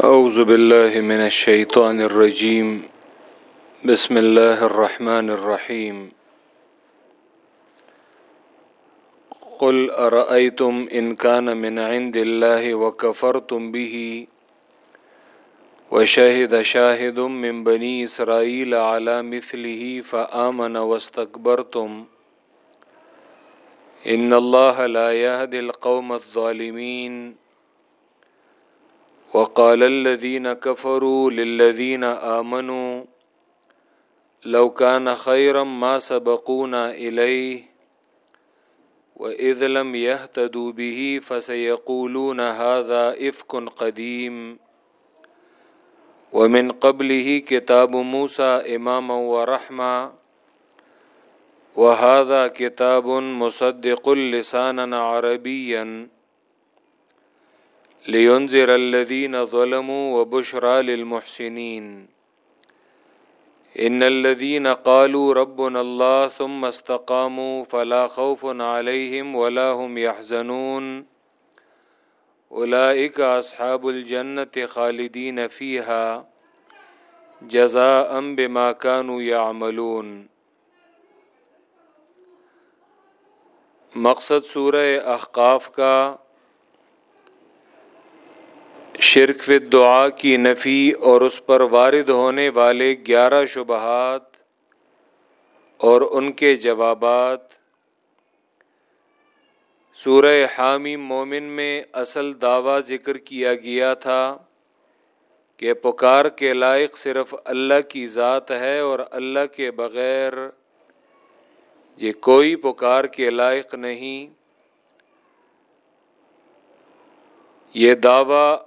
أعوذ بالله من الشيطان الرجيم. بسم الله الرحمن الرحيم. قل أرأيتم إن كان من عند الله وكفرتم به وشهد شاهد من بني إسرائيل على مثله فآمن واستكبرتم. إن الله لا يهدي القوم الظالمين. وقال الذين كفروا للذين آمنوا لو كان خيرا ما سبقونا إليه وإذ لم يهتدوا به فسيقولون هذا إفك قديم ومن قبله كتاب موسى إماما ورحمة وهذا كتاب مصدق لسانا عربيا لينذر الذين ظلموا وبشرى للمحسنين إن الذين قالوا ربنا الله ثم استقاموا فلا خوف عليهم ولا هم يحزنون أولئك أصحاب الجنة خالدين فيها جزاء بما كانوا يعملون مقصد سورہ احقاف کا شرک و دعا کی نفی اور اس پر وارد ہونے والے گیارہ شبہات اور ان کے جوابات۔ سورہ حامی مومن میں اصل دعویٰ ذکر کیا گیا تھا کہ پکار کے لائق صرف اللہ کی ذات ہے اور اللہ کے بغیر یہ کوئی پکار کے لائق نہیں۔ یہ دعویٰ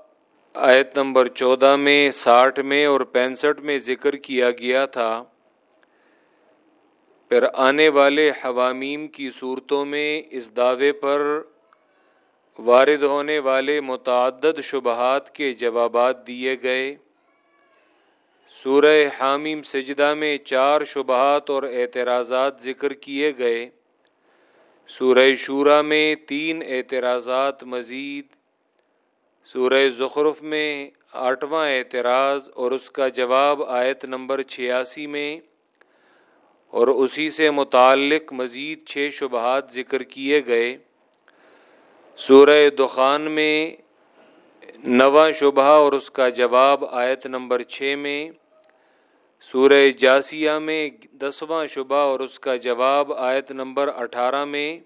آیت نمبر چودہ میں، ساٹھ میں اور پینسٹھ میں ذکر کیا گیا تھا۔ پھر آنے والے حوامیم کی صورتوں میں اس دعوے پر وارد ہونے والے متعدد شبہات کے جوابات دیے گئے۔ سورہ حامیم سجدہ میں چار شبہات اور اعتراضات ذکر کیے گئے۔ سورہ شورہ میں تین اعتراضات، مزید سورہ زخرف میں آٹھواں اعتراض اور اس کا جواب آیت نمبر چھیاسی میں، اور اسی سے متعلق مزید چھ شبہات ذکر کیے گئے۔ سورہ دخان میں نواں شبہ اور اس کا جواب آیت نمبر چھ میں، سورہ جاسیہ میں دسواں شبہ اور اس کا جواب آیت نمبر اٹھارہ میں،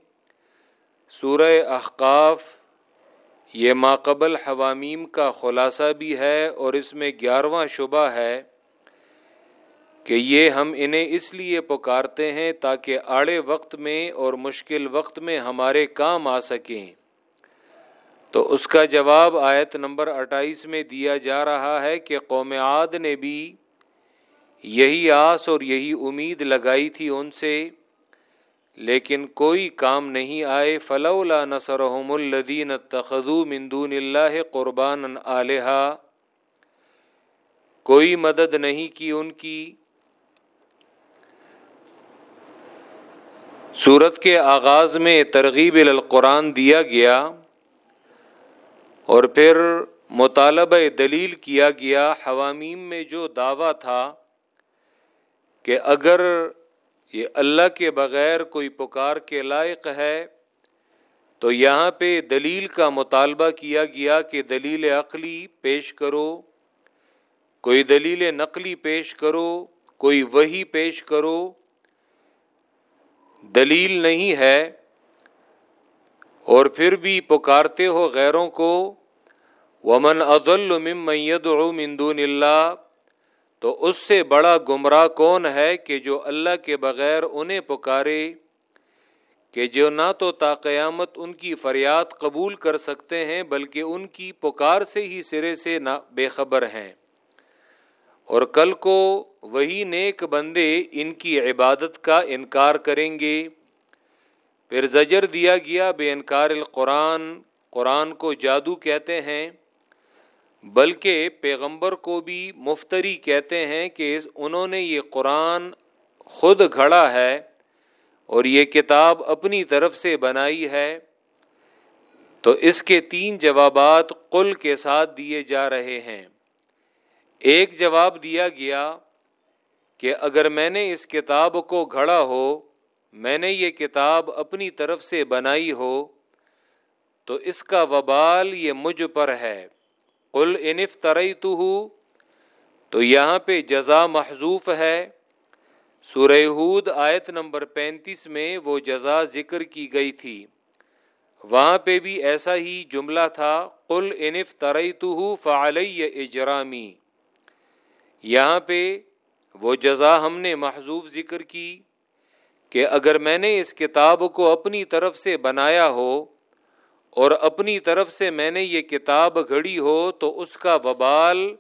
سورہ احقاف یہ ماقبل حوامیم کا خلاصہ بھی ہے اور اس میں گیارہواں شبہ ہے کہ یہ ہم انہیں اس لیے پکارتے ہیں تاکہ آڑے وقت میں اور مشکل وقت میں ہمارے کام آ سکیں۔ تو اس کا جواب آیت نمبر اٹھائیس میں دیا جا رہا ہے کہ قوم عاد نے بھی یہی آس اور یہی امید لگائی تھی ان سے۔ لیکن کوئی کام نہیں آئے، فلولا نصرهم الذين اتخذوا من دون الله قربانا الها کوئی مدد نہیں کی ان کی۔ صورت کے آغاز میں ترغیب القرآن دیا گیا اور پھر مطالبہ دلیل کیا گیا۔ حوامیم میں جو دعویٰ تھا کہ اگر یہ اللہ کے بغیر کوئی پکار کے لائق ہے؟ تو یہاں پہ دلیل کا مطالبہ کیا گیا کہ دلیل عقلی پیش کرو، کوئی دلیل نقلی پیش کرو، کوئی وہی پیش کرو۔ دلیل نہیں ہے اور پھر بھی پکارتے ہو غیروں کو۔ ومن عدل ممن من دون اللہ تو اس سے بڑا گمراہ کون ہے کہ جو اللہ کے بغیر انہیں پکارے کہ جو نہ تو تا قیامت ان کی فریاد قبول کر سکتے ہیں، بلکہ ان کی پکار سے ہی سرے سے نہ بے خبر ہیں۔ اور کل کو وہی نیک بندے ان کی عبادت کا انکار کریں گے۔ پھر زجر دیا گیا بے انکار القرآن۔ قرآن کو جادو کہتے ہیں۔ بلکہ پیغمبر کو بھی مفتری کہتے ہیں کہ انہوں نے یہ قرآن خود گھڑا ہے اور یہ کتاب اپنی طرف سے بنائی ہے۔ تو اس کے تین جوابات قل کے ساتھ دیے جا رہے ہیں۔ ایک جواب دیا گیا کہ اگر میں نے اس کتاب کو گھڑا ہو، میں نے یہ کتاب اپنی طرف سے بنائی ہو، تو اس کا وبال یہ مجھ پر ہے۔ قل انف ترئی تو تو یہاں پہ جزا محضوف ہے۔ سورہ ہود آیت نمبر پینتیس میں وہ جزا ذکر کی گئی تھی۔ وہاں پہ بھی ایسا ہی جملہ تھا، قل انف ترئی تو فعلی اجرامی۔ یہاں پہ وہ جزا ہم نے محضوف ذکر کی کہ اگر میں نے اس کتاب کو اپنی طرف سے بنایا ہو اور اپنی طرف سے میں نے یہ کتاب گھڑی ہو تو اس کا وبال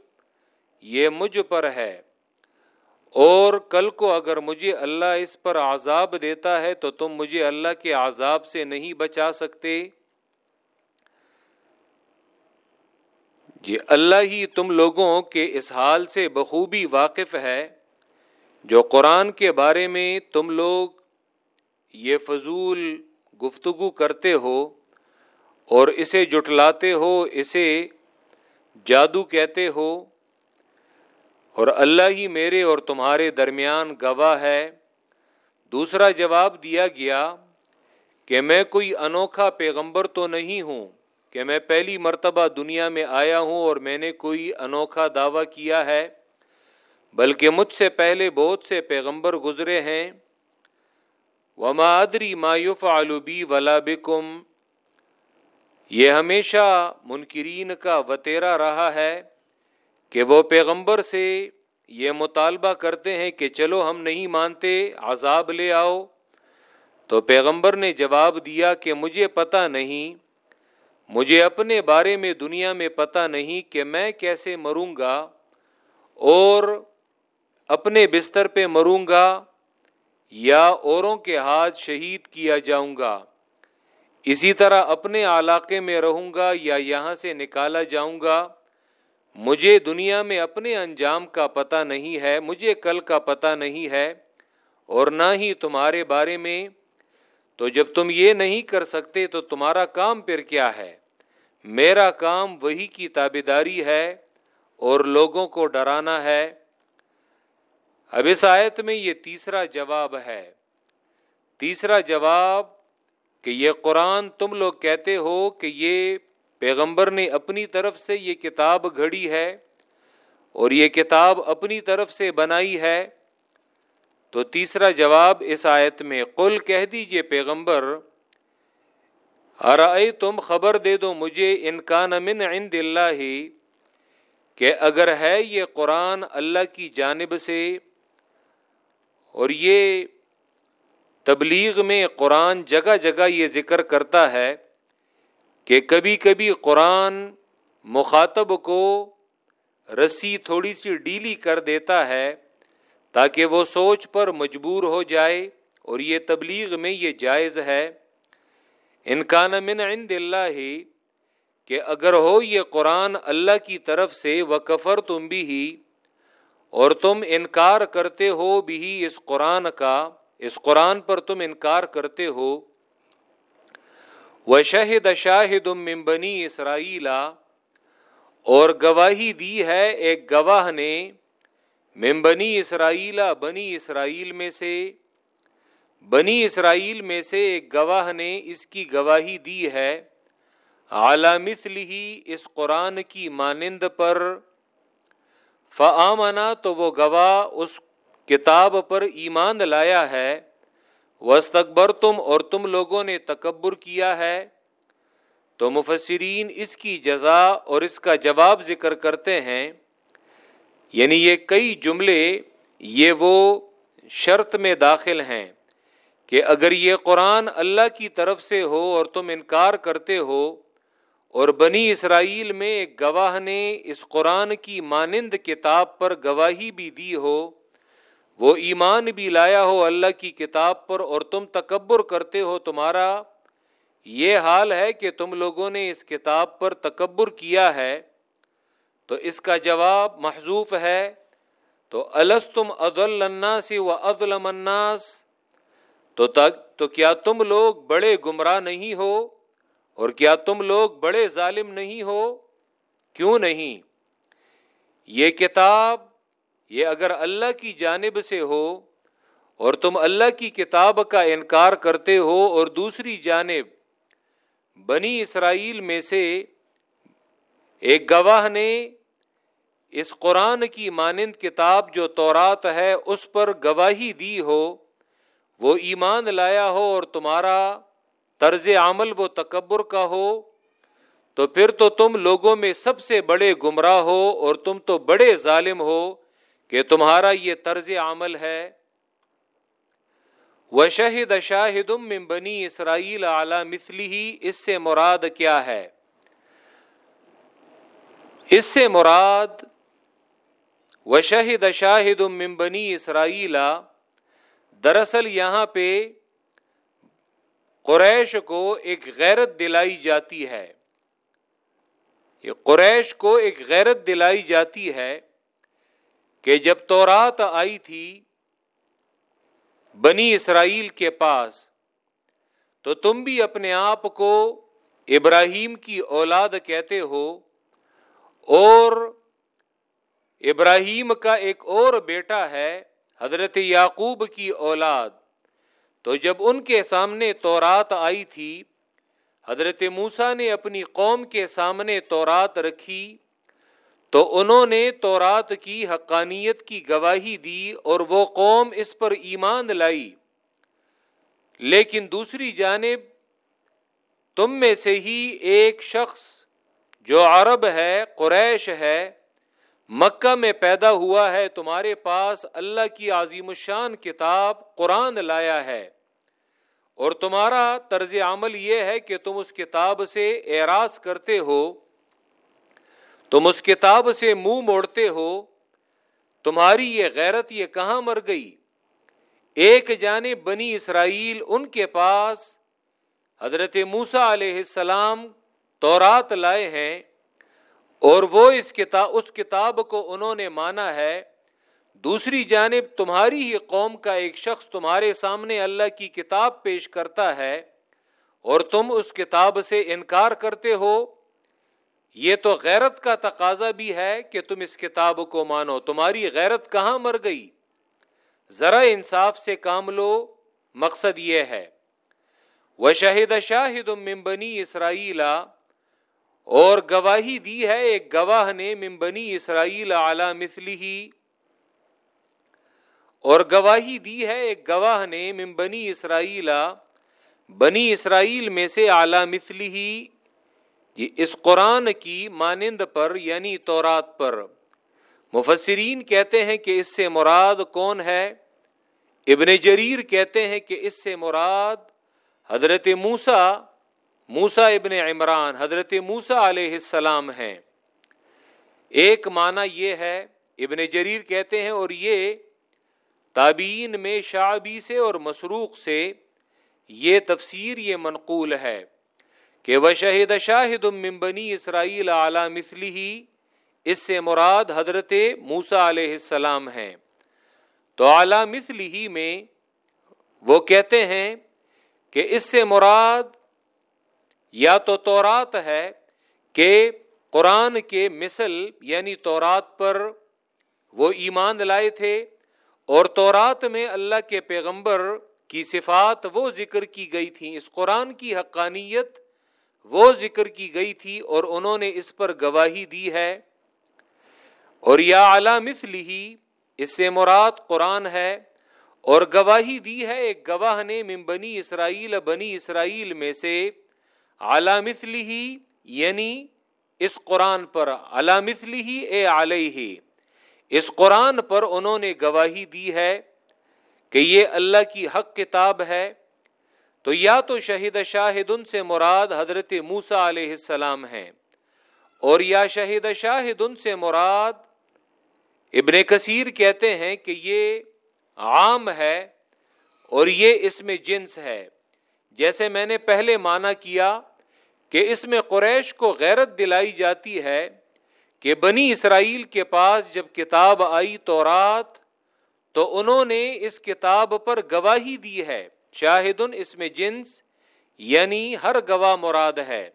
یہ مجھ پر ہے۔ اور کل کو اگر مجھے اللہ اس پر عذاب دیتا ہے تو تم مجھے اللہ کے عذاب سے نہیں بچا سکتے۔ یہ اللہ ہی تم لوگوں کے اس حال سے بخوبی واقف ہے جو قرآن کے بارے میں تم لوگ یہ فضول گفتگو کرتے ہو۔ اور اسے جٹلاتے ہو، اسے جادو کہتے ہو، اور اللہ ہی میرے اور تمہارے درمیان گواہ ہے۔ دوسرا جواب دیا گیا، کہ میں کوئی انوکھا پیغمبر تو نہیں ہوں، کہ میں پہلی مرتبہ دنیا میں آیا ہوں اور میں نے کوئی انوکھا دعویٰ کیا ہے، بلکہ مجھ سے پہلے بہت سے پیغمبر گزرے ہیں۔ وما ادری مایوف آلوبی ولا بکم یہ ہمیشہ منکرین کا وطیرا رہا ہے کہ وہ پیغمبر سے یہ مطالبہ کرتے ہیں کہ چلو ہم نہیں مانتے، عذاب لے آؤ۔ تو پیغمبر نے جواب دیا کہ مجھے پتہ نہیں، مجھے اپنے بارے میں دنیا میں پتہ نہیں کہ میں کیسے مروں گا اور اپنے بستر پہ مروں گا یا اوروں کے ہاتھ شہید کیا جاؤں گا۔ اسی طرح اپنے علاقے میں رہوں گا یا یہاں سے نکالا جاؤں گا، مجھے دنیا میں اپنے انجام کا پتہ نہیں ہے، مجھے کل کا پتہ نہیں ہے اور نہ ہی تمہارے بارے میں۔ تو جب تم یہ نہیں کر سکتے تو تمہارا کام پھر کیا ہے؟ میرا کام وہی کی تابے داری ہے اور لوگوں کو ڈرانا ہے۔ اب اس آیت میں یہ تیسرا جواب ہے۔ تیسرا جواب کہ یہ قرآن تم لوگ کہتے ہو کہ یہ پیغمبر نے اپنی طرف سے یہ کتاب گھڑی ہے اور یہ کتاب اپنی طرف سے بنائی ہے، تو تیسرا جواب اس آیت میں، قل کہہ دیجیے پیغمبر ارائے تم خبر دے دو مجھے انکان من عند اللہ ہی کہ اگر ہے یہ قرآن اللہ کی جانب سے، اور یہ تبلیغ میں قرآن جگہ جگہ یہ ذکر کرتا ہے کہ کبھی کبھی قرآن مخاطب کو رسی تھوڑی سی ڈیلی کر دیتا ہے تاکہ وہ سوچ پر مجبور ہو جائے اور یہ تبلیغ میں یہ جائز ہے۔ انکان من عند اللہ ہی کہ اگر ہو یہ قرآن اللہ کی طرف سے وہ کفر تم بھی ہی اور تم انکار کرتے ہو بھی اس قرآن کا اس قرآن پر تم انکار کرتے ہو۔ وہ شاہد شاہد ممبنی اسرائیلا اور گواہی دی ہے ایک گواہ نے ممبنی اسرائیلا بنی اسرائیل میں سے۔ بنی اسرائیل میں سے ایک گواہ نے اس کی گواہی دی ہے۔ مثل ہی اس قرآن کی مانند پر۔ فعامنا تو وہ گواہ اس کتاب پر ایمان لایا ہے۔ وسطبر تم اور تم لوگوں نے تکبر کیا ہے۔ تو مفسرین اس کی جزا اور اس کا جواب ذکر کرتے ہیں۔ یعنی یہ کئی جملے، یہ وہ شرط میں داخل ہیں کہ اگر یہ قرآن اللہ کی طرف سے ہو اور تم انکار کرتے ہو، اور بنی اسرائیل میں ایک گواہ نے اس قرآن کی مانند کتاب پر گواہی بھی دی ہو وہ ایمان بھی لایا ہو اللہ کی کتاب پر اور تم تکبر کرتے ہو تمہارا، یہ حال ہے کہ تم لوگوں نے اس کتاب پر تکبر کیا ہے۔ تو اس کا جواب محضوف ہے۔ تو الستم عدل الناسی و عدل مناس تو تک، تو کیا تم لوگ بڑے گمراہ نہیں ہو؟ اور کیا تم لوگ بڑے ظالم نہیں ہو؟ کیوں نہیں؟ یہ کتاب یہ اگر اللہ کی جانب سے ہو اور تم اللہ کی کتاب کا انکار کرتے ہو اور دوسری جانب بنی اسرائیل میں سے ایک گواہ نے اس قرآن کی مانند کتاب جو تورات ہے اس پر گواہی دی ہو، وہ ایمان لایا ہو اور تمہارا طرز عمل وہ تکبر کا ہو، تو پھر تو تم لوگوں میں سب سے بڑے گمراہ ہو اور تم تو بڑے ظالم ہو کہ تمہارا یہ طرز عمل ہے۔ وہ شہد شاہد بنی اسرائیل اعلی مثلی ہی اس سے مراد کیا ہے؟ اس سے مراد و شہد شاہد بنی اسرائیل دراصل یہاں پہ قریش کو ایک غیرت دلائی جاتی ہے۔ یہ قریش کو ایک غیرت دلائی جاتی ہے۔ کہ جب تورات آئی تھی بنی اسرائیل کے پاس، تو تم بھی اپنے آپ کو ابراہیم کی اولاد کہتے ہو اور ابراہیم کا ایک اور بیٹا ہے حضرت یعقوب کی اولاد۔ تو جب ان کے سامنے تورات آئی تھی، حضرت موسا نے اپنی قوم کے سامنے تورات رکھی۔ تو انہوں نے تورات کی حقانیت کی گواہی دی اور وہ قوم اس پر ایمان لائی۔ لیکن دوسری جانب، تم میں سے ہی ایک شخص جو عرب ہے، قریش ہے، مکہ میں پیدا ہوا ہے، تمہارے پاس اللہ کی عظیم الشان کتاب قرآن لایا ہے۔ اور تمہارا طرز عمل یہ ہے کہ تم اس کتاب سے اعراض کرتے ہو۔ تم اس کتاب سے منہ مو موڑتے ہو، تمہاری یہ غیرت یہ کہاں مر گئی؟ ایک جانب بنی اسرائیل ان کے پاس حضرت موسا علیہ السلام تورات لائے ہیں اور وہ اس کتاب اس کتاب کو انہوں نے مانا ہے۔ دوسری جانب تمہاری ہی قوم کا ایک شخص تمہارے سامنے اللہ کی کتاب پیش کرتا ہے اور تم اس کتاب سے انکار کرتے ہو۔ یہ تو غیرت کا تقاضا بھی ہے کہ تم اس کتاب کو مانو۔ تمہاری غیرت کہاں مر گئی؟ ذرا انصاف سے کام لو۔ مقصد یہ ہے۔ وہ شاہد شاہد ممبنی اسرائیل اور گواہی دی ہے ایک گواہ نے ممبنی اسرائیل اعلی مثلی اور گواہی دی ہے ایک گواہ نے ممبنی اسرائیل بنی اسرائیل میں سے اعلی مثلی یہ اس قرآن کی مانند پر یعنی تورات پر مفسرین کہتے ہیں کہ اس سے مراد کون ہے؟ ابن جریر کہتے ہیں کہ اس سے مراد حضرت موسا موسا ابن عمران، حضرت موسا علیہ السلام ہیں۔ ایک معنی یہ ہے، ابن جریر کہتے ہیں اور یہ تابعین میں شعبی سے اور مسروق سے یہ تفسیر یہ منقول ہے۔ کہ وہ شہید شاہد ممبنی اسرائیل اعلی مثلی ہی اس سے مراد حضرت موسا علیہ السلام ہیں۔ تو اعلی مثلی ہی میں وہ کہتے ہیں کہ اس سے مراد یا تو تورات ہے کہ قرآن کے مثل یعنی تورات پر وہ ایمان لائے تھے اور تورات میں اللہ کے پیغمبر کی صفات وہ ذکر کی گئی تھیں۔ اس قرآن کی حقانیت وہ ذکر کی گئی تھی اور انہوں نے اس پر گواہی دی ہے۔ اور یا اعلی مثلی اس سے مراد قرآن ہے۔ اور گواہی دی ہے ایک گواہ نے من بنی اسرائیل بنی اسرائیل میں سے اعلی مثلی یعنی اس قرآن پر۔ اعلی مثلی ہی اے علیہ۔ اس قرآن پر انہوں نے گواہی دی ہے کہ یہ اللہ کی حق کتاب ہے۔ تو یا تو شہید شاہد ان سے مراد حضرت موسا علیہ السلام ہیں، اور یا شہید شاہد ان سے مراد ابن کثیر کہتے ہیں کہ یہ عام ہے اور یہ اس میں جنس ہے۔ جیسے میں نے پہلے مانا کیا کہ اس میں قریش کو غیرت دلائی جاتی ہے کہ بنی اسرائیل کے پاس جب کتاب آئی تو رات تو انہوں نے اس کتاب پر گواہی دی ہے۔ شاہدن اس میں جنس یعنی ہر گواہ مراد ہے۔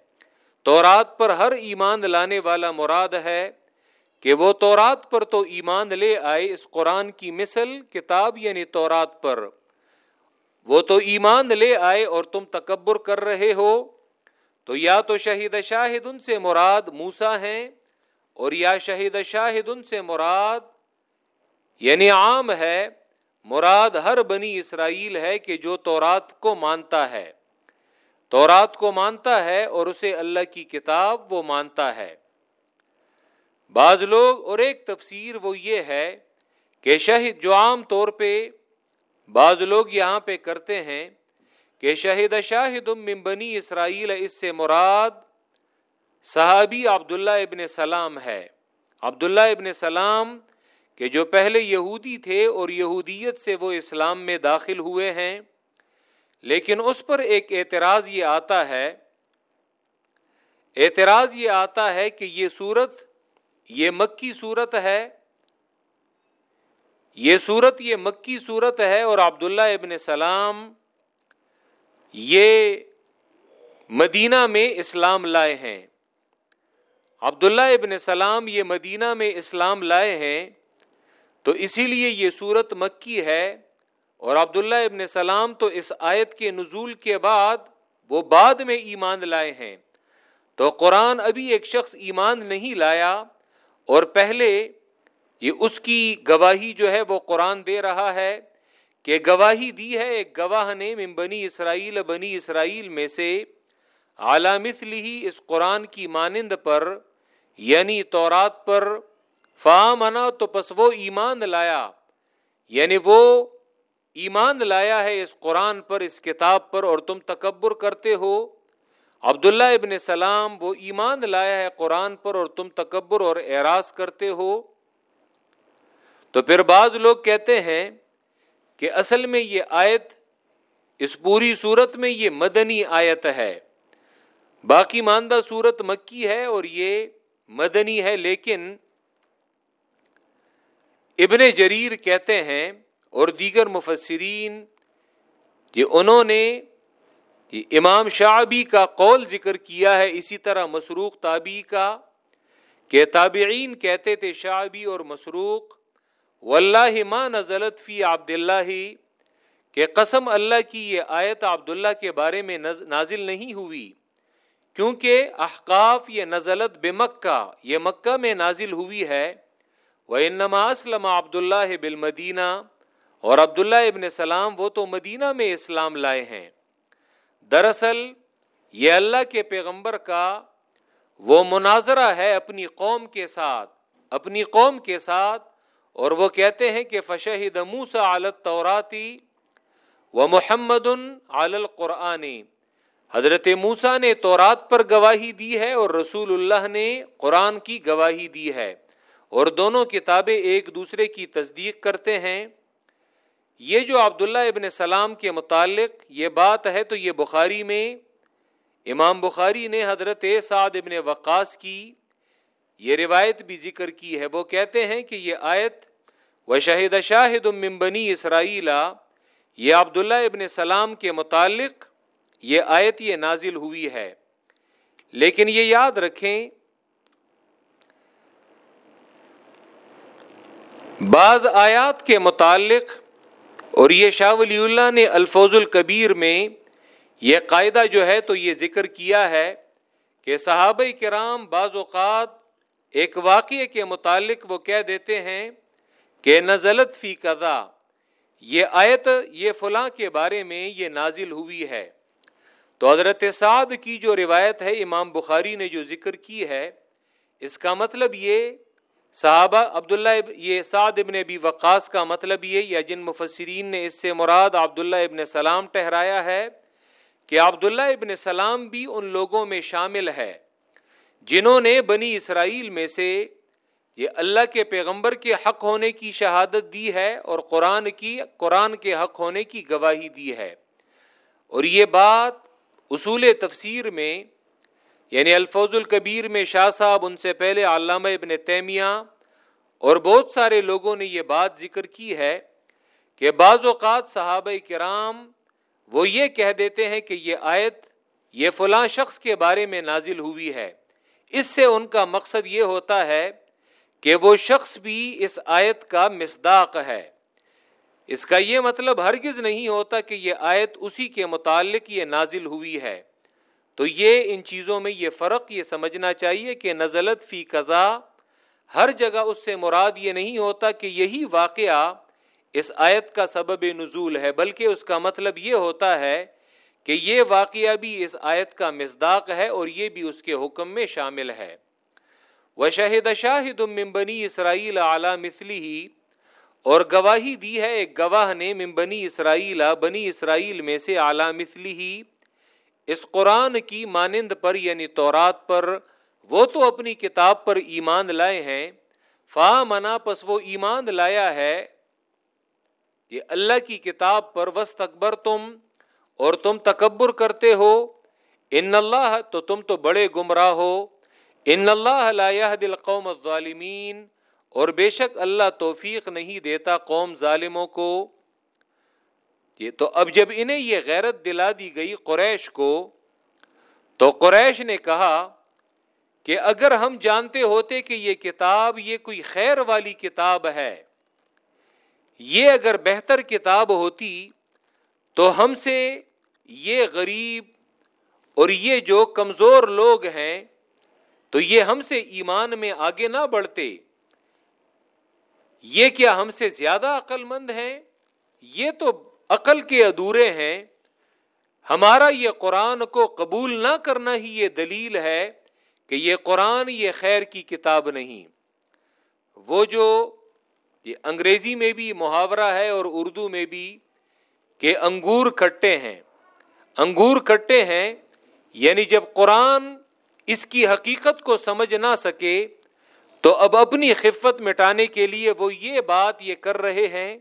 تو رات پر ہر ایمان لانے والا مراد ہے کہ وہ تورات پر تو ایمان لے آئے اس قرآن کی مثل، کتاب یعنی تورات پر۔ وہ تو ایمان لے آئے اور تم تکبر کر رہے ہو۔ تو یا تو شہید شاہد ان سے مراد موسا ہیں اور یا شہید شاہد ان سے مراد یعنی عام ہے۔ مراد ہر بنی اسرائیل ہے کہ جو تورات کو مانتا ہے۔ تورات کو مانتا ہے اور اسے اللہ کی کتاب وہ مانتا ہے۔ بعض لوگ اور ایک تفسیر وہ یہ ہے کہ شہید جو عام طور پہ بعض لوگ یہاں پہ کرتے ہیں کہ شہید شاہد من بنی اسرائیل اس سے مراد صحابی عبداللہ ابن سلام ہے۔ عبداللہ ابن سلام کہ جو پہلے یہودی تھے اور یہودیت سے وہ اسلام میں داخل ہوئے ہیں، لیکن اس پر ایک اعتراض یہ آتا ہے، اعتراض یہ آتا ہے کہ یہ صورت، یہ مکی صورت ہے، یہ صورت، یہ مکی صورت ہے اور عبداللہ ابن سلام یہ مدینہ میں اسلام لائے ہیں۔ عبداللہ ابن سلام یہ مدینہ میں اسلام لائے ہیں تو اسی لیے یہ صورت مکی ہے اور عبداللہ ابن سلام تو اس آیت کے نزول کے بعد وہ بعد میں ایمان لائے ہیں۔ تو قرآن ابھی ایک شخص ایمان نہیں لایا اور پہلے یہ اس کی گواہی جو ہے وہ قرآن دے رہا ہے کہ گواہی دی ہے ایک گواہ نے من بنی اسرائیل بنی اسرائیل میں سے لی اس قرآن کی مانند پر یعنی تورات پر فامنا تو پس وہ ایمان لایا۔ یعنی وہ ایمان لایا ہے اس قرآن پر، اس کتاب پر، اور تم تکبر کرتے ہو۔ عبداللہ ابن سلام وہ ایمان لایا ہے قرآن پر، اور تم تکبر اور اعراض کرتے ہو۔ تو پھر بعض لوگ کہتے ہیں کہ اصل میں یہ آیت، اس پوری صورت میں یہ مدنی آیت ہے۔ باقی ماندہ صورت مکی ہے اور یہ مدنی ہے، لیکن ابن جریر کہتے ہیں اور دیگر مفسرین یہ انہوں نے امام شعبی کا قول ذکر کیا ہے، اسی طرح مسروق تابی کا، کہ تابعین کہتے تھے شعبی اور مسروق، واللہ ما نزلت فی عبد اللہ کہ قسم اللہ کی یہ آیت عبداللہ کے بارے میں نازل نہیں ہوئی، کیونکہ احقاف یہ نزلت بے مکہ یہ مکہ میں نازل ہوئی ہے۔ وہ انما اسلم عبداللہ بالمدینہ اور عبداللہ ابن سلام وہ تو مدینہ میں اسلام لائے ہیں۔ دراصل یہ اللہ کے پیغمبر کا وہ مناظرہ ہے اپنی قوم کے ساتھ، اپنی قوم کے ساتھ، اور وہ کہتے ہیں کہ فشہد موسا عالت توراتی و محمد القرآنی حضرت موسا نے تورات پر گواہی دی ہے اور رسول اللہ نے قرآن کی گواہی دی ہے۔ اور دونوں کتابیں ایک دوسرے کی تصدیق کرتے ہیں۔ یہ جو عبداللہ ابن سلام کے متعلق یہ بات ہے تو یہ بخاری میں امام بخاری نے حضرت سعد ابن وقاص کی یہ روایت بھی ذکر کی ہے۔ وہ کہتے ہیں کہ یہ آیت، و شاہد شاہد بنی اسرائیل یہ عبداللہ ابن سلام کے متعلق یہ آیت یہ نازل ہوئی ہے۔ لیکن یہ یاد رکھیں بعض آیات کے متعلق، اور یہ شاہ ولی اللہ نے الفوظ الکبیر میں یہ قاعدہ جو ہے تو یہ ذکر کیا ہے کہ صحابہ کرام بعض اوقات ایک واقعے کے متعلق وہ کہہ دیتے ہیں کہ نزلت فی قضا یہ آیت یہ فلاں کے بارے میں یہ نازل ہوئی ہے۔ تو حضرت سعد کی جو روایت ہے، امام بخاری نے جو ذکر کی ہے، اس کا مطلب یہ صحابہ عبداللہ یہ سعد ابن ابی وقاص کا مطلب یہ یا جن مفسرین نے اس سے مراد عبداللہ ابن سلام ٹہرایا ہے کہ عبداللہ ابن سلام بھی ان لوگوں میں شامل ہے جنہوں نے بنی اسرائیل میں سے یہ اللہ کے پیغمبر کے حق ہونے کی شہادت دی ہے اور قرآن کی قرآن کے حق ہونے کی گواہی دی ہے اور یہ بات اصول تفسیر میں یعنی الفوظ الکبیر میں شاہ صاحب ان سے پہلے علامہ ابن تیمیہ اور بہت سارے لوگوں نے یہ بات ذکر کی ہے کہ بعض اوقات صحابہ کرام وہ یہ کہہ دیتے ہیں کہ یہ آیت یہ فلاں شخص کے بارے میں نازل ہوئی ہے۔ اس سے ان کا مقصد یہ ہوتا ہے کہ وہ شخص بھی اس آیت کا مصداق ہے۔ اس کا یہ مطلب ہرگز نہیں ہوتا کہ یہ آیت اسی کے متعلق یہ نازل ہوئی ہے۔ تو یہ ان چیزوں میں یہ فرق یہ سمجھنا چاہیے کہ نزلت فی قضا ہر جگہ اس سے مراد یہ نہیں ہوتا کہ یہی واقعہ اس آیت کا سبب نزول ہے، بلکہ اس کا مطلب یہ ہوتا ہے کہ یہ واقعہ بھی اس آیت کا مزداق ہے اور یہ بھی اس کے حکم میں شامل ہے۔ وہ شاہد شاہد ممبنی اسرائیل اعلیٰ مثلی ہی اور گواہی دی ہے ایک گواہ نے ممبنی اسرائیل، بنی اسرائیل میں سے اعلیٰ مثلی ہی اس قرآن کی مانند پر یعنی تورات پر، وہ تو اپنی کتاب پر ایمان لائے ہیں۔ فا منا، پس وہ ایمان لایا ہے یہ اللہ کی کتاب پر وسط اکبر تم اور تم تکبر کرتے ہو۔ ان اللہ تو تم تو بڑے گمراہ ہو۔ ان اللہ لا دل قوم ظالمین اور بے شک اللہ توفیق نہیں دیتا قوم ظالموں کو۔ یہ تو اب جب انہیں یہ غیرت دلا دی گئی قریش کو، تو قریش نے کہا کہ اگر ہم جانتے ہوتے کہ یہ کتاب، یہ کوئی خیر والی کتاب ہے، یہ اگر بہتر کتاب ہوتی تو ہم سے یہ غریب اور یہ جو کمزور لوگ ہیں، تو یہ ہم سے ایمان میں آگے نہ بڑھتے۔ یہ کیا ہم سے زیادہ عقل مند ہیں؟ یہ تو عقل کے ادورے ہیں، ہمارا یہ قرآن کو قبول نہ کرنا ہی یہ دلیل ہے کہ یہ قرآن یہ خیر کی کتاب نہیں۔ وہ جو یہ انگریزی میں بھی محاورہ ہے اور اردو میں بھی کہ انگور کٹے ہیں۔ انگور کٹے ہیں یعنی جب قرآن اس کی حقیقت کو سمجھ نہ سکے تو اب اپنی خفت مٹانے کے لیے وہ یہ بات یہ کر رہے ہیں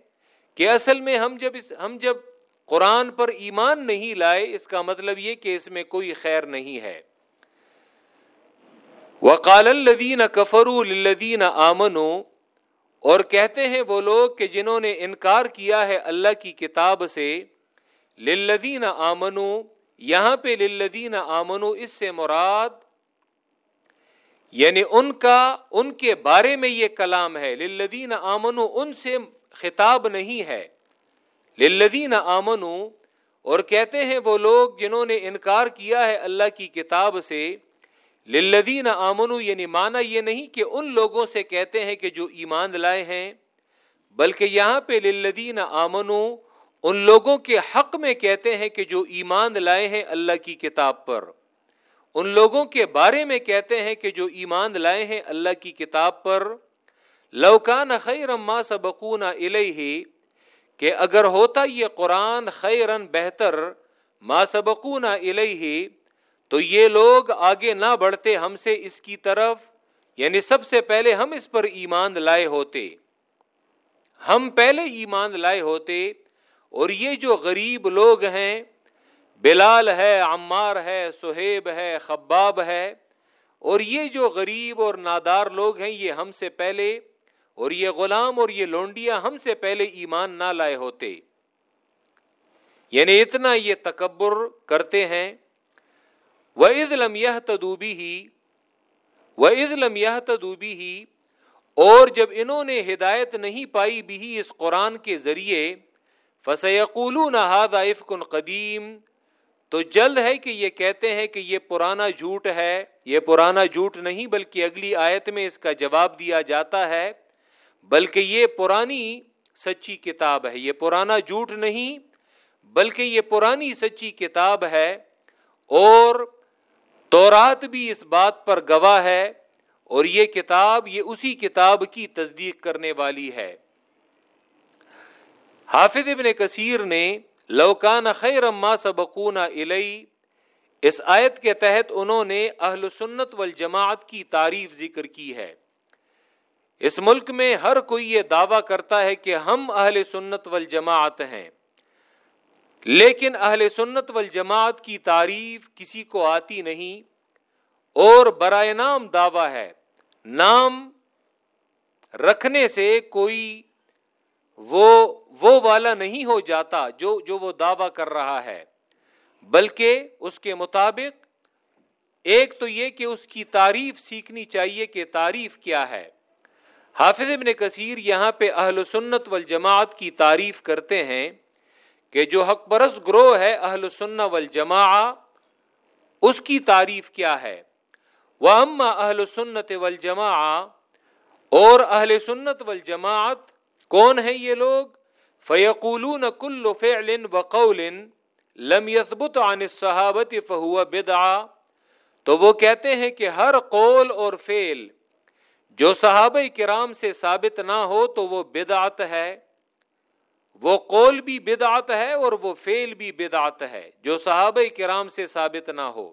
کہ اصل میں ہم جب اس ہم جب قرآن پر ایمان نہیں لائے، اس کا مطلب یہ کہ اس میں کوئی خیر نہیں ہے۔ وقال الدین کفر الدین آمنو اور کہتے ہیں وہ لوگ کہ جنہوں نے انکار کیا ہے اللہ کی کتاب سے للدین آمنو یہاں پہ للدین آمنو اس سے مراد یعنی ان کا، ان کے بارے میں یہ کلام ہے للدین آمنو ان سے خطاب نہیں ہے۔ للدین آمنو اور کہتے ہیں وہ لوگ جنہوں نے انکار کیا ہے اللہ کی کتاب سے للدین آمنو یعنی مانا یہ نہیں کہ ان لوگوں سے کہتے ہیں کہ جو ایمان لائے ہیں، بلکہ یہاں پہ للدین آمنو ان لوگوں کے حق میں کہتے ہیں کہ جو ایمان لائے ہیں اللہ کی کتاب پر۔ ان لوگوں کے بارے میں کہتے ہیں کہ جو ایمان لائے ہیں اللہ کی کتاب پر۔ لوکان خیر ما سبقون الیہ، کہ اگر ہوتا یہ قرآن خیرن بہتر ما سبقون الیہ، تو یہ لوگ آگے نہ بڑھتے ہم سے اس کی طرف یعنی سب سے پہلے ہم اس پر ایمان لائے ہوتے۔ ہم پہلے ایمان لائے ہوتے، اور یہ جو غریب لوگ ہیں، بلال ہے، عمار ہے، سہیب ہے، خباب ہے، اور یہ جو غریب اور نادار لوگ ہیں، یہ ہم سے پہلے اور یہ غلام اور یہ لونڈیاں ہم سے پہلے ایمان نہ لائے ہوتے۔ یعنی اتنا یہ تکبر کرتے ہیں۔ وہ عزلم یہ تدوبی ہی وہ عزلم یہ تدوبی ہی اور جب انہوں نے ہدایت نہیں پائی بھی اس قرآن کے ذریعے فسیقول نہاد کن قدیم تو جلد ہے کہ یہ کہتے ہیں کہ یہ پرانا جھوٹ ہے، یہ پرانا جھوٹ نہیں، بلکہ اگلی آیت میں اس کا جواب دیا جاتا ہے۔ بلکہ یہ پرانی سچی کتاب ہے، یہ پرانا جھوٹ نہیں، بلکہ یہ پرانی سچی کتاب ہے اور تورات بھی اس بات پر گواہ ہے اور یہ کتاب، یہ اسی کتاب کی تصدیق کرنے والی ہے۔ حافظ ابن کثیر نے لوکان خیر ما سبقون الی، اس آیت کے تحت انہوں نے اہل سنت والجماعت کی تعریف ذکر کی ہے۔ اس ملک میں ہر کوئی یہ دعویٰ کرتا ہے کہ ہم اہل سنت والجماعت ہیں۔ لیکن اہل سنت والجماعت کی تعریف کسی کو آتی نہیں۔ اور برائے نام دعویٰ ہے۔ نام رکھنے سے کوئی وہ وہ والا نہیں ہو جاتا جو جو وہ دعویٰ کر رہا ہے۔ بلکہ اس کے مطابق ایک تو یہ کہ اس کی تعریف سیکھنی چاہیے کہ تعریف کیا ہے۔ حافظ ابن کثیر یہاں پہ اہل سنت والجماعت کی تعریف کرتے ہیں کہ جو حق برس گروہ ہے اہل سنت والجماع اس کی تعریف کیا ہے؟ وہ اما اہل سنت والجماع اور اہل سنت والجماعت، کون ہے یہ لوگ؟ فیقولون کل فعل وقول لم يثبت عن الصحابت فهو بدعا تو وہ کہتے ہیں کہ ہر قول اور فعل جو صحابہ کرام سے ثابت نہ ہو تو وہ بدعت ہے، وہ قول بھی بدعت ہے اور وہ فعل بھی بدعت ہے، جو صحابہ کرام سے ثابت نہ ہو۔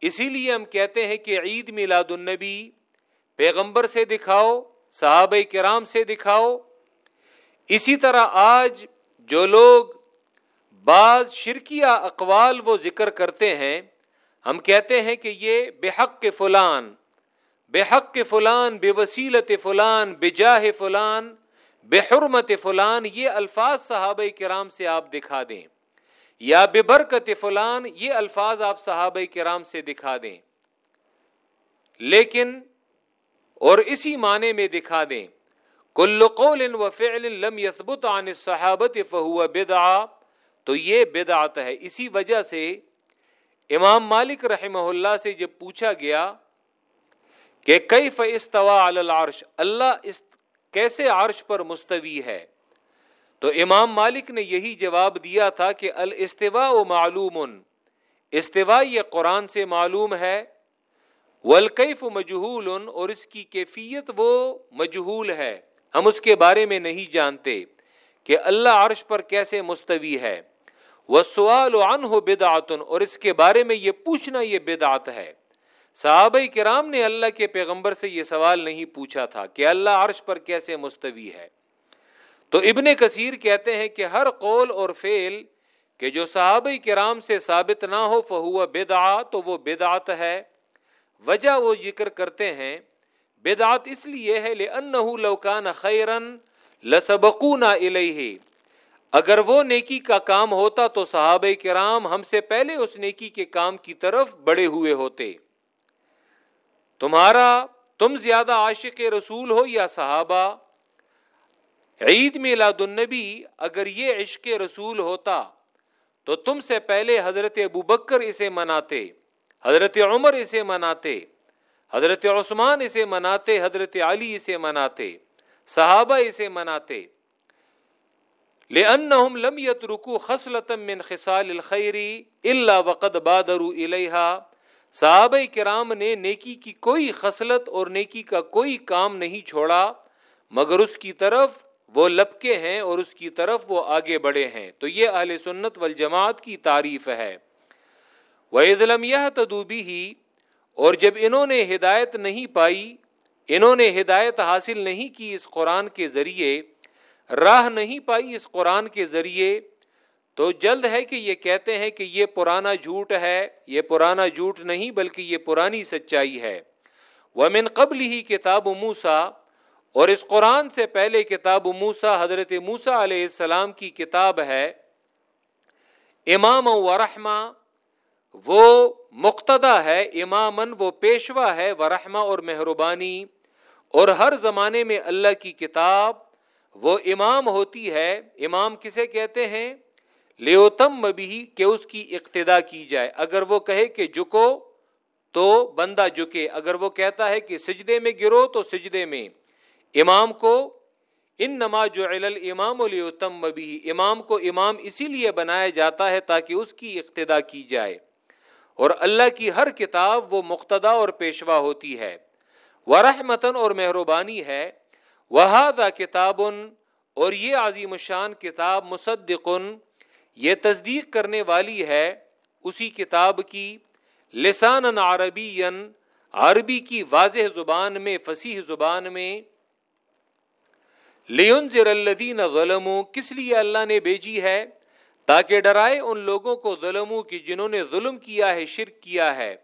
اسی لیے ہم کہتے ہیں کہ عید میلاد النبی پیغمبر سے دکھاؤ، صحابہ کرام سے دکھاؤ۔ اسی طرح آج جو لوگ بعض شرکیہ اقوال وہ ذکر کرتے ہیں، ہم کہتے ہیں کہ یہ بے حق کے فلان بے حق فلان، بے وسیلت فلان، بے جاہ فلان، بے حرمت فلان، یہ الفاظ صحابہ کرام سے آپ دکھا دیں۔ یا بے برکت فلان، یہ الفاظ آپ صحابہ کرام سے دکھا دیں۔ لیکن، اور اسی معنی میں دکھا دیں۔ کل قول و فعل لم يثبت عن الصحابت فهو بدعا تو یہ بدعت ہے۔ اسی وجہ سے امام مالک رحمہ اللہ سے جب پوچھا گیا کہ کیف استوا علی العرش؟ اللہ اس کیسے عرش پر مستوی ہے؟ تو امام مالک نے یہی جواب دیا تھا کہ الاستواء معلوم استوا یہ قرآن سے معلوم ہے، والکیف مجہول، اور اس کی کیفیت وہ مجہول ہے۔ ہم اس کے بارے میں نہیں جانتے کہ اللہ عرش پر کیسے مستوی ہے۔ وہ سوال عنہ بدعت، اور اس کے بارے میں یہ پوچھنا یہ بدعت ہے۔ صحابہ کرام نے اللہ کے پیغمبر سے یہ سوال نہیں پوچھا تھا کہ اللہ عرش پر کیسے مستوی ہے۔ تو ابن کثیر کہتے ہیں کہ ہر قول اور فعل کہ جو صحابہ کرام سے ثابت نہ ہو، فہو بدعا تو وہ بدعت ہے۔ وجہ وہ ذکر کرتے ہیں، بدعت اس لیے ہے لأنه لو كان خيرا لسبقونا الیہ۔ اگر وہ نیکی کا کام ہوتا تو صحابہ کرام ہم سے پہلے اس نیکی کے کام کی طرف بڑے ہوئے ہوتے۔ تمہارا تم زیادہ عاشق رسول ہو یا صحابہ؟ عید میلاد النبی اگر یہ عشق رسول ہوتا تو تم سے پہلے حضرت ابو بکر اسے مناتے، حضرت عمر اسے مناتے، حضرت عثمان اسے مناتے، حضرت علی اسے مناتے، صحابہ اسے مناتے۔ لأنهم لم يتركوا خصلة من خصال الخير الا وقد بادروا اليها صحابہ کرام نے نیکی کی کوئی خصلت اور نیکی کا کوئی کام نہیں چھوڑا، مگر اس کی طرف وہ لپکے ہیں اور اس کی طرف وہ آگے بڑھے ہیں۔ تو یہ اہل سنت والجماعت کی تعریف ہے۔ وَإِذْ لَمْ يَهْتَدُوا بِهِ، اور جب انہوں نے ہدایت نہیں پائی، انہوں نے ہدایت حاصل نہیں کی اس قرآن کے ذریعے، راہ نہیں پائی اس قرآن کے ذریعے تو جلد ہے کہ یہ کہتے ہیں کہ یہ پرانا جھوٹ ہے، یہ پرانا جھوٹ نہیں بلکہ یہ پرانی سچائی ہے۔ وہ من قبل ہی کتاب موسا اور اس قرآن سے پہلے کتاب موسا حضرت موسا علیہ السلام کی کتاب ہے۔ امام و رحمہ وہ مقتدا ہے امامن وہ پیشوا ہے ورحمہ اور مہربانی۔ اور ہر زمانے میں اللہ کی کتاب وہ امام ہوتی ہے۔ امام کسے کہتے ہیں؟ لیوتم بھی کہ اس کی اقتدا کی جائے۔ اگر وہ کہے کہ جکو تو بندہ جکے اگر وہ کہتا ہے کہ سجدے میں گرو تو سجدے میں۔ امام کو ان نماز جو امام لیوتم بھی۔ امام کو امام اسی لیے بنایا جاتا ہے تاکہ اس کی اقتدا کی جائے۔ اور اللہ کی ہر کتاب وہ مقتدا اور پیشوا ہوتی ہے۔ وہ رحمتن اور مہربانی ہے۔ وہادا کتاب اور یہ عظیم شان کتاب مصدقن یہ تصدیق کرنے والی ہے اسی کتاب کی لسان عربی عربی کی واضح زبان میں، فصیح زبان میں لیون الدین غلم کس لیے اللہ نے بھیجی ہے؟ تاکہ ڈرائے ان لوگوں کو ظلموں کی جنہوں نے ظلم کیا ہے، شرک کیا ہے۔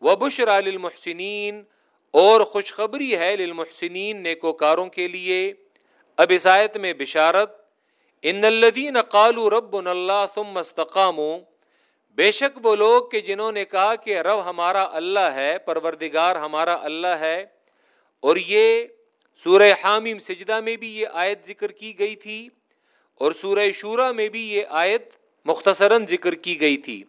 وہ بشر للمحسنین اور خوشخبری ہے للمحسنین نیکوکاروں کے لیے۔ اب آیت میں بشارت ان الدین قالو رب اللہ ثم استقاموا، بے شک وہ لوگ کہ جنہوں نے کہا کہ رب ہمارا اللہ ہے، پروردگار ہمارا اللہ ہے، اور یہ سورہ حامیم سجدہ میں بھی یہ آیت ذکر کی گئی تھی، اور سورہ شورا میں بھی یہ آیت مختصراً ذکر کی گئی تھی۔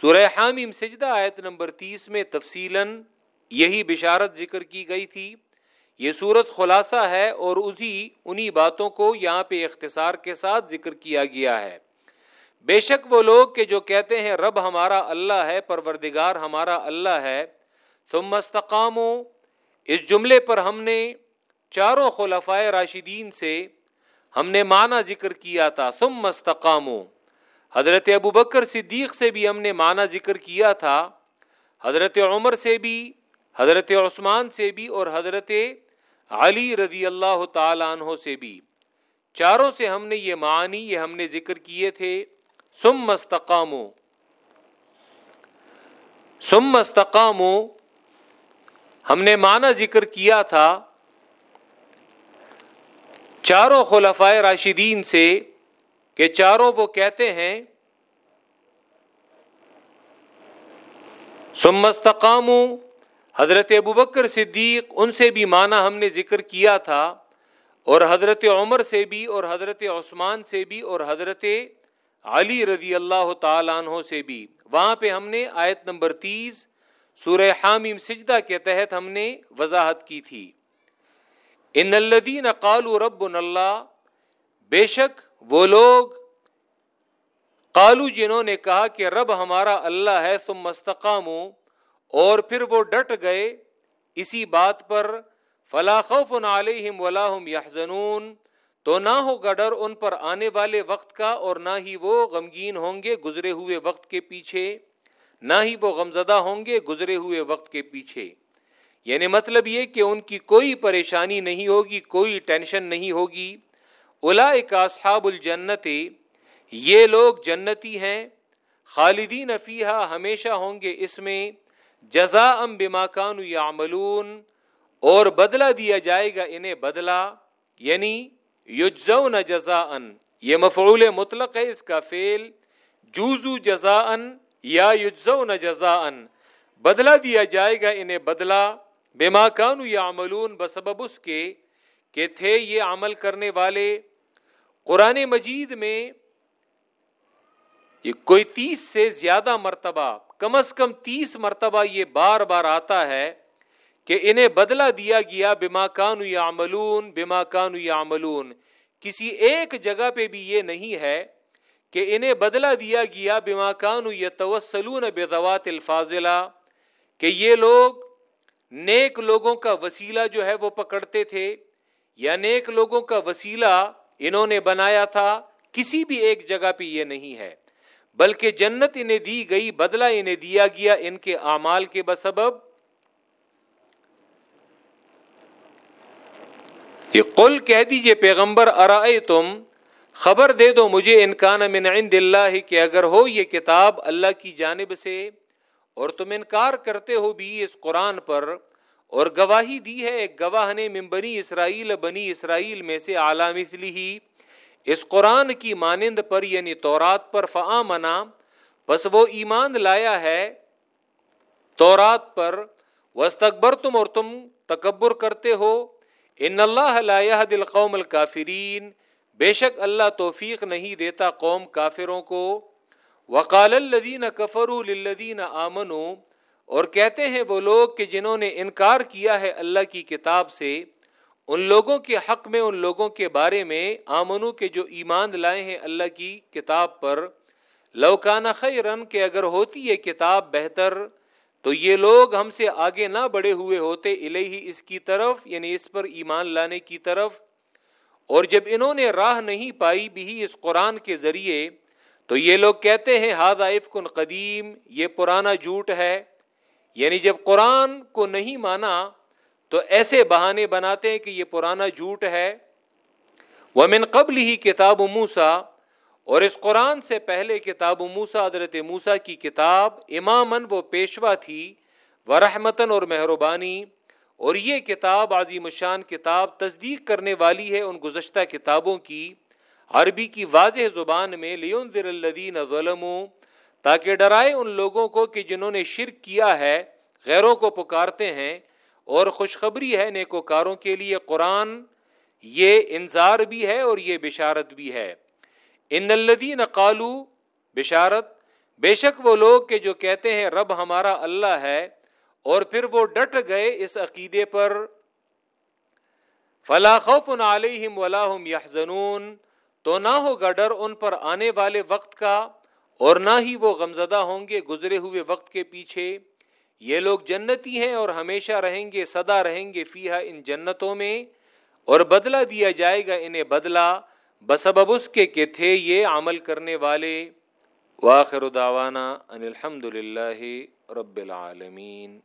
سورہ حامیم سجدہ آیت نمبر تیس میں تفصیل یہی بشارت ذکر کی گئی تھی۔ یہ صورت خلاصہ ہے اور اسی انہی باتوں کو یہاں پہ اختصار کے ساتھ ذکر کیا گیا ہے۔ بے شک وہ لوگ کہ جو کہتے ہیں رب ہمارا اللہ ہے، پروردگار ہمارا اللہ ہے تم مستقام اس جملے پر ہم نے چاروں خلفائے راشدین سے ہم نے معنی ذکر کیا تھا تم مستقام حضرت ابو بکر صدیق سے بھی ہم نے معنی ذکر کیا تھا، حضرت عمر سے بھی، حضرت عثمان سے بھی اور حضرت علی رضی اللہ تعالیٰ عنہ سے بھی، چاروں سے ہم نے یہ معنی، یہ ہم نے ذکر کیے تھے سم مستقام سم مستقام ہم نے معنی ذکر کیا تھا چاروں خلفائے راشدین سے کہ چاروں وہ کہتے ہیں سمستقام حضرت ابو بکر صدیق ان سے بھی مانا ہم نے ذکر کیا تھا، اور حضرت عمر سے بھی، اور حضرت عثمان سے بھی، اور حضرت علی رضی اللہ تعالیٰ عنہ سے بھی۔ وہاں پہ ہم نے آیت نمبر تیس، سورہ حامیم سجدہ کے تحت ہم نے وضاحت کی تھی۔ ان الدین قالو رب اللہ، بے شک وہ لوگ قالو جنہوں نے کہا کہ رب ہمارا اللہ ہے تم مستقام اور پھر وہ ڈٹ گئے۔ اسی بات پر فلا خوف علیہم ولا هم يحزنون تو نہ ہوگا ڈر ان پر آنے والے وقت کا اور نہ ہی وہ غمگین ہوں گے گزرے ہوئے وقت کے پیچھے۔ نہ ہی وہ غمزدہ ہوں گے گزرے ہوئے وقت کے پیچھے۔ یعنی مطلب یہ کہ ان کی کوئی پریشانی نہیں ہوگی، کوئی ٹینشن نہیں ہوگی۔ اصحاب الجنت، یہ لوگ جنتی ہیں۔ خالدین فیحا ہمیشہ ہوں گے اس میں۔ جزا ام بماکان یا اور بدلہ دیا جائے گا انہیں بدلہ یعنی یجزو نہ جزا ان یہ مفعول مطلق ہے اس کا فیل جوزو جزا ان یا یجزو نہ جزا ان بدلہ دیا جائے گا انہیں بدلہ بے کانو یا عملون بسبب اس کے کہ تھے یہ عمل کرنے والے۔ قرآن مجید میں یہ کوئی تیس سے زیادہ مرتبہ، کم از کم تیس مرتبہ یہ بار بار آتا ہے کہ انہیں بدلہ دیا گیا، بما کانو یا عملون بما کانو یا کسی ایک جگہ پہ بھی یہ نہیں ہے کہ انہیں بدلہ دیا گیا، بما کانو یا توسلون بے الفاظلہ کہ یہ لوگ نیک لوگوں کا وسیلہ جو ہے وہ پکڑتے تھے یا نیک لوگوں کا وسیلہ انہوں نے بنایا تھا، کسی بھی ایک جگہ پہ یہ نہیں ہے۔ بلکہ جنت انہیں دی گئی، بدلہ انہیں دیا گیا، ان کے اعمال کے بسبب۔ یہ قل کہہ دیجیے پیغمبر ارائے تم خبر دے دو مجھے انکان من عند اللہ کہ اگر ہو یہ کتاب اللہ کی جانب سے اور تم انکار کرتے ہو بھی اس قرآن پر، اور گواہی دی ہے ایک گواہ نے من بنی اسرائیل بنی اسرائیل میں سے مثلی ہی۔ اس قرآن کی مانند پر یعنی تورات پر فعامنا بس وہ ایمان لایا ہے تورات پر وسطبر تم اور تم تکبر کرتے ہو۔ ان اللہ لا دل قوم الکافرین بے شک اللہ توفیق نہیں دیتا قوم کافروں کو۔ وقال الدین کفر الدین آمن اور کہتے ہیں وہ لوگ کہ جنہوں نے انکار کیا ہے اللہ کی کتاب سے ان لوگوں کے حق میں، ان لوگوں کے بارے میں آمنو کے جو ایمان لائے ہیں اللہ کی کتاب پر۔ لوکانہ خیرن کہ اگر ہوتی ہے کتاب بہتر، تو یہ لوگ ہم سے آگے نہ بڑے ہوئے ہوتے الہی اس کی طرف یعنی اس پر ایمان لانے کی طرف۔ اور جب انہوں نے راہ نہیں پائی بھی اس قرآن کے ذریعے، تو یہ لوگ کہتے ہیں ہاد کن قدیم، یہ پرانا جھوٹ ہے۔ یعنی جب قرآن کو نہیں مانا تو ایسے بہانے بناتے ہیں کہ یہ پرانا جھوٹ ہے۔ وہ من قبل ہی کتاب موسا اور اس قرآن سے پہلے کتاب موسا حضرت موسا کی کتاب امامن وہ پیشوا تھی و رحمتن اور مہربانی۔ اور یہ کتاب عظیم الشان کتاب تصدیق کرنے والی ہے ان گزشتہ کتابوں کی۔ عربی کی واضح زبان میں لیون ذر الدین ظلم تاکہ ڈرائے ان لوگوں کو کہ جنہوں نے شرک کیا ہے، غیروں کو پکارتے ہیں۔ اور خوشخبری ہے نیکوکاروں کے لیے قرآن، یہ انذار بھی ہے اور یہ بشارت بھی ہے۔ ان الدین قالو بشارت، بے شک وہ لوگ کہ جو کہتے ہیں رب ہمارا اللہ ہے، اور پھر وہ ڈٹ گئے اس عقیدے پر۔ فلا خوف علیہم ولا هم يحزنون تو نہ ہوگا ڈر ان پر آنے والے وقت کا، اور نہ ہی وہ غمزدہ ہوں گے گزرے ہوئے وقت کے پیچھے۔ یہ لوگ جنتی ہیں اور ہمیشہ رہیں گے سدا رہیں گے فیہا ان جنتوں میں، اور بدلہ دیا جائے گا انہیں بدلہ۔ بسبب اس کے کہ تھے یہ عمل کرنے والے۔ واخر دعوانا ان الحمد للہ رب العالمین۔